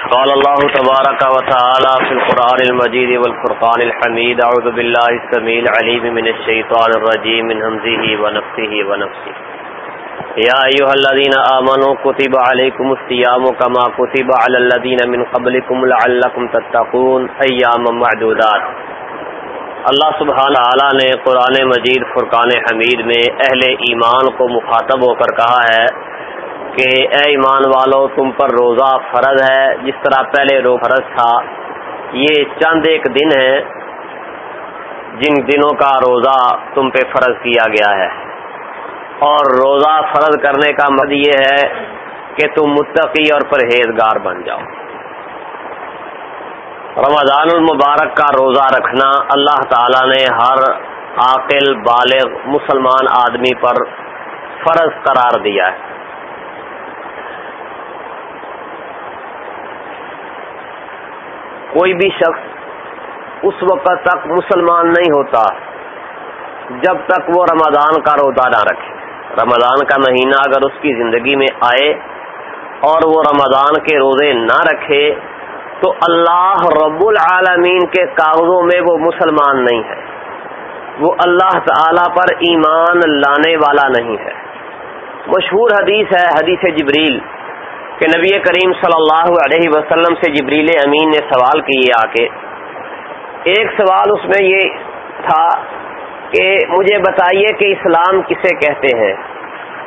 قال الله تبارك وتعالى في القرآن المجيد والفرقان الحميد. أعوذ بالله السميع العليم من الشيطان الرجيم من همزه ونفسه ونفسه. يا أيها الذين آمنوا كتب عليكم الصيام كما كتب على الذين من قبلكم لعلكم تتقون أياما معدودات. اللہ سبحانہ تعالی نے قرآن مجید فرقان حمید میں اہل ایمان کو مخاطب ہو کر کہا ہے کہ اے ایمان والو، تم پر روزہ فرض ہے۔ جس طرح پہلے رو فرض تھا، یہ چند ایک دن ہے جن دنوں کا روزہ تم پہ فرض کیا گیا ہے۔ اور روزہ فرض کرنے کا مد یہ ہے کہ تم متقی اور پرہیزگار بن جاؤ۔ رمضان المبارک کا روزہ رکھنا اللہ تعالی نے ہر عاقل، بالغ، مسلمان آدمی پر فرض قرار دیا ہے۔ کوئی بھی شخص اس وقت تک مسلمان نہیں ہوتا جب تک وہ رمضان کا روزہ نہ رکھے۔ رمضان کا مہینہ اگر اس کی زندگی میں آئے اور وہ رمضان کے روزے نہ رکھے تو اللہ رب العالمین کے کاغذوں میں وہ مسلمان نہیں ہے۔ وہ اللہ تعالی پر ایمان لانے والا نہیں ہے۔ مشہور حدیث ہے، حدیث جبریل۔ کہ نبی کریم صلی اللہ علیہ وسلم سے جبریل امین نے سوال کیے آ کے ایک سوال اس میں یہ تھا کہ مجھے بتائیے کہ اسلام کسے کہتے ہیں؟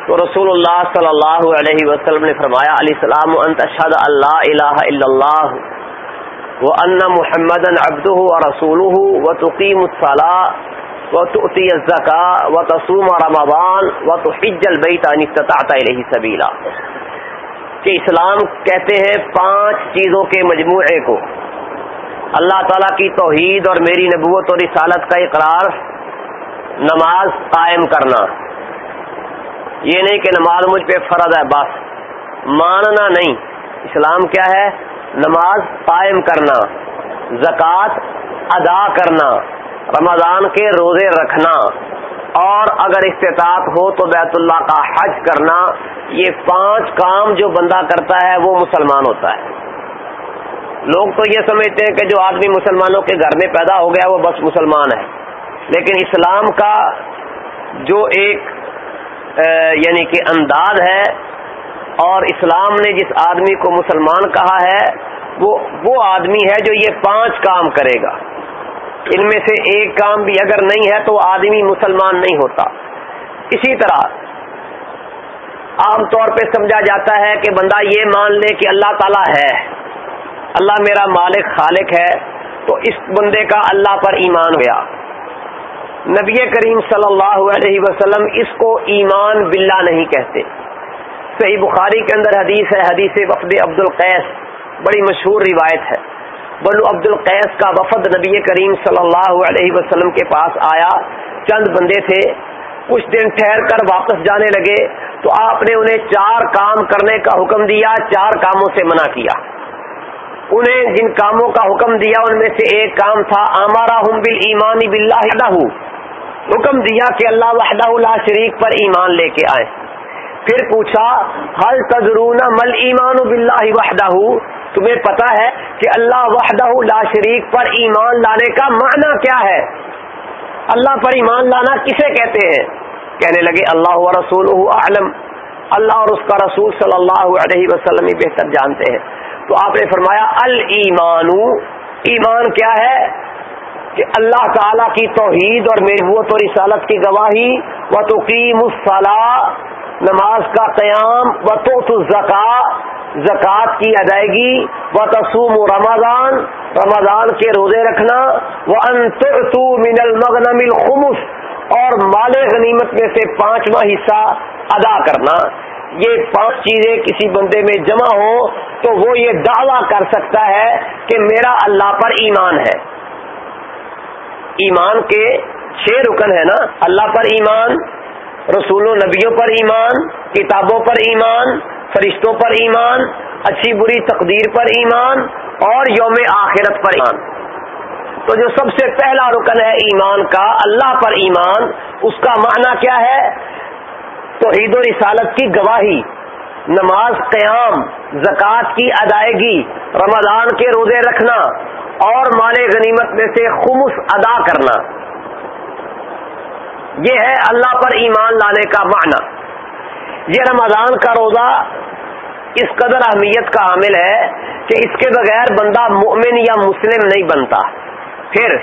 تو رسول اللہ صلی اللہ علیہ وسلم نے فرمایا علیہ السلام انت اشد اللہ الہ الا اللہ وہ ان محمد ابد و رسول و تقیم الصلاح و تقی الزکا و تسوم رمضان و تو حج البیت انستطاعت الیہ سبیلا۔ کہ اسلام کہتے ہیں پانچ چیزوں کے مجموعے کو۔ اللہ تعالیٰ کی توحید اور میری نبوت اور رسالت کا اقرار، نماز قائم کرنا۔ یہ نہیں کہ نماز مجھ پہ فرض ہے، بس۔ ماننا نہیں۔ اسلام کیا ہے؟ نماز قائم کرنا، زکوٰۃ ادا کرنا، رمضان کے روزے رکھنا۔ اور اگر استطاعت ہو تو بیت اللہ کا حج کرنا، یہ پانچ کام جو بندہ کرتا ہے وہ مسلمان ہوتا ہے۔ لوگ تو یہ سمجھتے ہیں کہ جو آدمی مسلمانوں کے گھر میں پیدا ہو گیا وہ بس مسلمان ہے۔ لیکن اسلام کا جو ایک یعنی کہ انداز ہے اور اسلام نے جس آدمی کو مسلمان کہا ہے، وہ وہ آدمی ہے جو یہ پانچ کام کرے گا۔ ان میں سے ایک کام بھی اگر نہیں ہے تو آدمی مسلمان نہیں ہوتا۔ اسی طرح عام طور پہ سمجھا جاتا ہے کہ بندہ یہ مان لے کہ اللہ تعالیٰ ہے۔ اللہ میرا مالک، خالق ہے، تو اس بندے کا اللہ پر ایمان گیا۔ نبی کریم صلی اللہ علیہ وسلم اس کو ایمان باللہ نہیں کہتے۔ صحیح بخاری کے اندر حدیث ہے، حدیث وفد عبد القیس بڑی مشہور روایت ہے۔ بنو عبد القیس کا وفد نبی کریم صلی اللہ علیہ وسلم کے پاس آیا۔ چند بندے تھے۔ کچھ دن ٹھہر کر واپس جانے لگے۔ تو آپ نے انہیں چار کام کرنے کا حکم دیا، چار کاموں سے منع کیا۔ انہیں جن کاموں کا حکم دیا، ان میں سے ایک کام تھا آمارا ہم بل ایمانی بلّہ حکم دیا کہ اللہ وحدہ اللہ شریک پر ایمان لے کے آئے پھر پوچھا حل تجرون مل ایمان بلّہ وحدہ؟ تمہیں پتا ہے کہ اللہ وحدہ لا شریک پر ایمان لانے کا معنی کیا ہے؟ اللہ پر ایمان لانا کسے کہتے ہیں؟ کہنے لگے اللہ و رسول عالم اللہ اور اس کا رسول صلی اللہ علیہ وسلم ہی بہتر جانتے ہیں۔ تو آپ نے فرمایا المان ایمان کیا ہے؟ کہ اللہ تعالی کی توحید اور محبوت اور رسالت کی گواہی و تقیم الصلاح نماز کا قیام و تو زکا زکوٰۃ کی ادائیگی و تسوم رمضان رمضان کے روزے رکھنا وہ انتو من المغنم الخمس، اور مال غنیمت میں سے پانچواں حصہ ادا کرنا۔ یہ پانچ چیزیں کسی بندے میں جمع ہو تو وہ یہ دعویٰ کر سکتا ہے کہ میرا اللہ پر ایمان ہے۔ ایمان کے چھ رکن ہے نا۔ اللہ پر ایمان رسول و نبیوں پر ایمان، کتابوں پر ایمان فرشتوں پر ایمان، اچھی بری تقدیر پر ایمان اور یوم آخرت پر ایمان۔ تو جو سب سے پہلا رکن ہے ایمان کا، اللہ پر ایمان، اس کا معنی کیا ہے؟ تو عید و رسالت کی گواہی، نماز قیام، زکوٰۃ کی ادائیگی، رمضان کے روزے رکھنا اور مال غنیمت میں سے خمس ادا کرنا۔ یہ ہے اللہ پر ایمان لانے کا معنی۔ یہ رمضان کا روزہ اس قدر اہمیت کا حامل ہے کہ اس کے بغیر بندہ مومن یا مسلم نہیں بنتا۔ پھر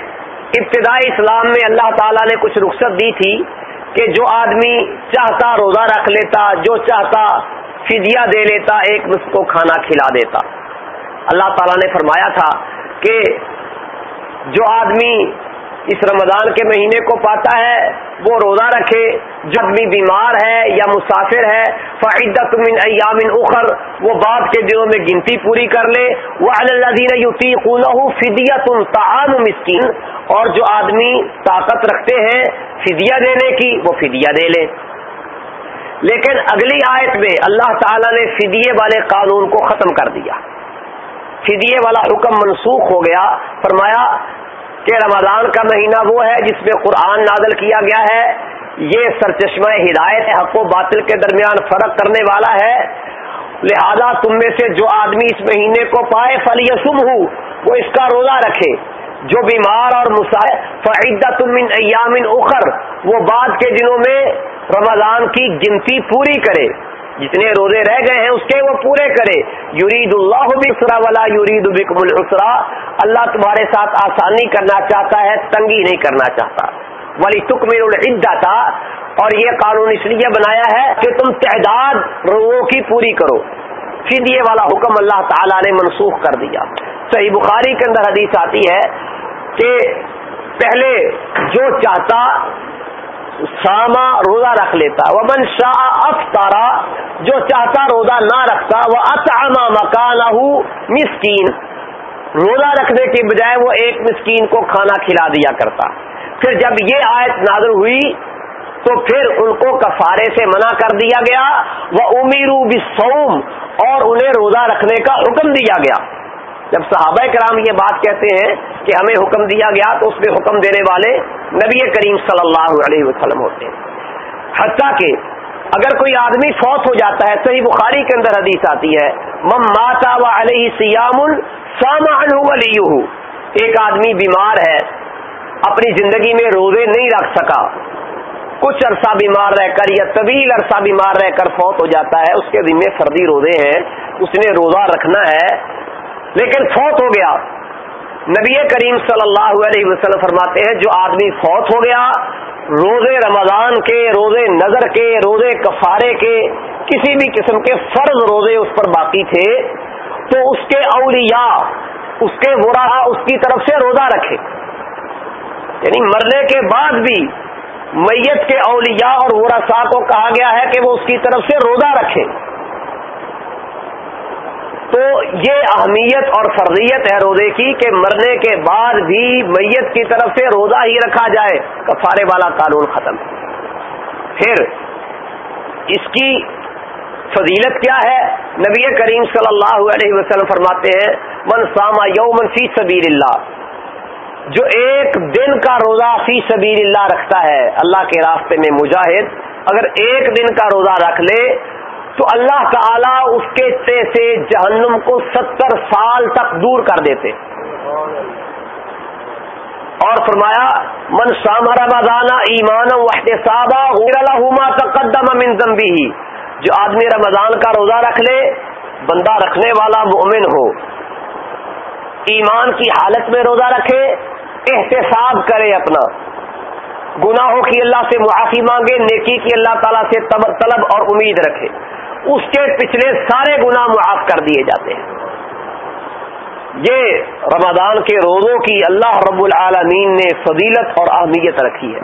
ابتدائی اسلام میں اللہ تعالیٰ نے کچھ رخصت دی تھی کہ جو آدمی چاہتا روزہ رکھ لیتا، جو چاہتا فدیہ دے لیتا، ایک مس کو کھانا کھلا دیتا۔ اللہ تعالیٰ نے فرمایا تھا کہ جو آدمی اس رمضان کے مہینے کو پاتا ہے، وہ روزہ رکھے۔ جب بھی بیمار ہے یا مسافر ہے، فعدت من ایام اخر، وہ بعد کے دنوں میں گنتی پوری کر لے۔ وہ اللہ یوتی فدیت الطعام مسکین۔ اور جو آدمی طاقت رکھتے ہیں فدیہ دینے کی، وہ فدیہ دے لے۔ لیکن اگلی آیت میں اللہ تعالی نے فدیے والے قانون کو ختم کر دیا۔ فدیے والا حکم منسوخ ہو گیا۔ فرمایا کہ رمضان کا مہینہ وہ ہے جس میں قرآن نازل کیا گیا ہے۔ یہ سرچشمہ ہدایت حق و باطل کے درمیان فرق کرنے والا ہے۔ لہذا تم میں سے جو آدمی اس مہینے کو پائے فلی یسم ہو وہ اس کا روزہ رکھے۔ جو بیمار اور فعدت من ایامن اخر وہ بعد کے دنوں میں رمضان کی گنتی پوری کرے۔ جتنے روزے رہ گئے ہیں اس کے وہ پورے کرے۔ یورید اللہ بسرا ولا یورید بکم الحسرا اللہ تمہارے ساتھ آسانی کرنا چاہتا ہے، تنگی نہیں کرنا چاہتا۔ ولی تک میرا تھا اور یہ قانون اس لیے بنایا ہے کہ تم تعداد روزوں کی پوری کرو۔ فدیے والا حکم اللہ تعالی نے منسوخ کر دیا۔ صحیح بخاری کے اندر حدیث آتی ہے کہ پہلے جو چاہتا ساما روزہ رکھ لیتا۔ وہ من شاہ افطارا جو چاہتا روزہ نہ رکھتا وہ اطعما مکان مسکین روزہ رکھنے کے بجائے وہ ایک مسکین کو کھانا کھلا دیا کرتا۔ پھر جب یہ آیت نازل ہوئی، تو پھر ان کو کفارے سے منع کر دیا گیا۔ وہ امیرو بسوم اور انہیں روزہ رکھنے کا حکم دیا گیا۔ جب صحابہ کرام یہ بات کہتے ہیں کہ ہمیں حکم دیا گیا تو اس میں حکم دینے والے نبی کریم صلی اللہ علیہ وسلم ہوتے ہیں۔ حتیٰ کہ اگر کوئی آدمی فوت ہو جاتا ہے، صحیح بخاری کے اندر حدیث آتی ہے مم ماتا و علیہ سیام ایک آدمی بیمار ہے، اپنی زندگی میں روزے نہیں رکھ سکا۔ کچھ عرصہ بیمار رہ کر یا طویل عرصہ بیمار رہ کر فوت ہو جاتا ہے، اس کے ذمے فردی روزے ہیں، اس نے روزہ رکھنا ہے۔ لیکن فوت ہو گیا۔ نبی کریم صلی اللہ علیہ وسلم فرماتے ہیں، جو آدمی فوت ہو گیا، روزے رمضان کے، روزے نظر کے، روزے کفارے کے، کسی بھی قسم کے فرض روزے اس پر باقی تھے، تو اس کے اولیاء، اس کے برا اس کی طرف سے روزہ رکھے۔ یعنی مرنے کے بعد بھی میت کے اولیاء اور ورثا کو کہا گیا ہے کہ وہ اس کی طرف سے روزہ رکھے۔ تو یہ اہمیت اور فرضیت ہے روزے کی کہ مرنے کے بعد بھی میت کی طرف سے روزہ ہی رکھا جائے، کفارے والا قانون ختم۔ پھر اس کی فضیلت کیا ہے؟ نبی کریم صلی اللہ علیہ وسلم فرماتے ہیں، من ساما یومن فی سبیر اللہ جو ایک دن کا روزہ فی سبیر اللہ رکھتا ہے، اللہ کے راستے میں مجاہد اگر ایک دن کا روزہ رکھ لے تو اللہ تعالی اس کے تے سے جہنم کو ستر سال تک دور کر دیتے۔ اور فرمایا، من سام رمضان ایمان صابہ تقدم من ذنبی جو آدمی رمضان کا روزہ رکھ لے، بندہ رکھنے والا مومن ہو۔ ایمان کی حالت میں روزہ رکھے، احتساب کرے اپنا۔ گناہوں کی اللہ سے معافی مانگے، نیکی کی اللہ تعالیٰ سے طلب اور امید رکھے۔ اس کے پچھلے سارے گناہ معاف کر دیے جاتے ہیں۔ یہ رمضان کے روزوں کی اللہ رب العالمین نے فضیلت اور اہمیت رکھی ہے۔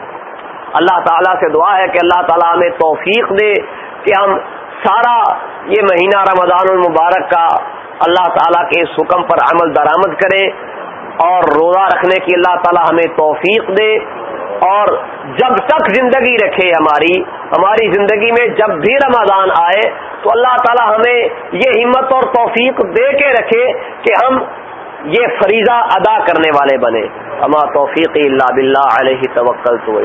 اللہ تعالیٰ سے دعا ہے کہ اللہ تعالیٰ ہمیں توفیق دے کہ ہم سارا یہ مہینہ رمضان المبارک کا اللہ تعالیٰ کے اس حکم پر عمل درآمد کرے اور روزہ رکھنے کی اللہ تعالیٰ ہمیں توفیق دے۔ اور جب تک زندگی رکھے ہماری ہماری زندگی میں جب بھی رمضان آئے تو اللہ تعالی ہمیں یہ ہمت اور توفیق دے کے رکھے کہ ہم یہ فریضہ ادا کرنے والے بنے۔ اما توفیقی اللہ بلّہ علیہ توکل تو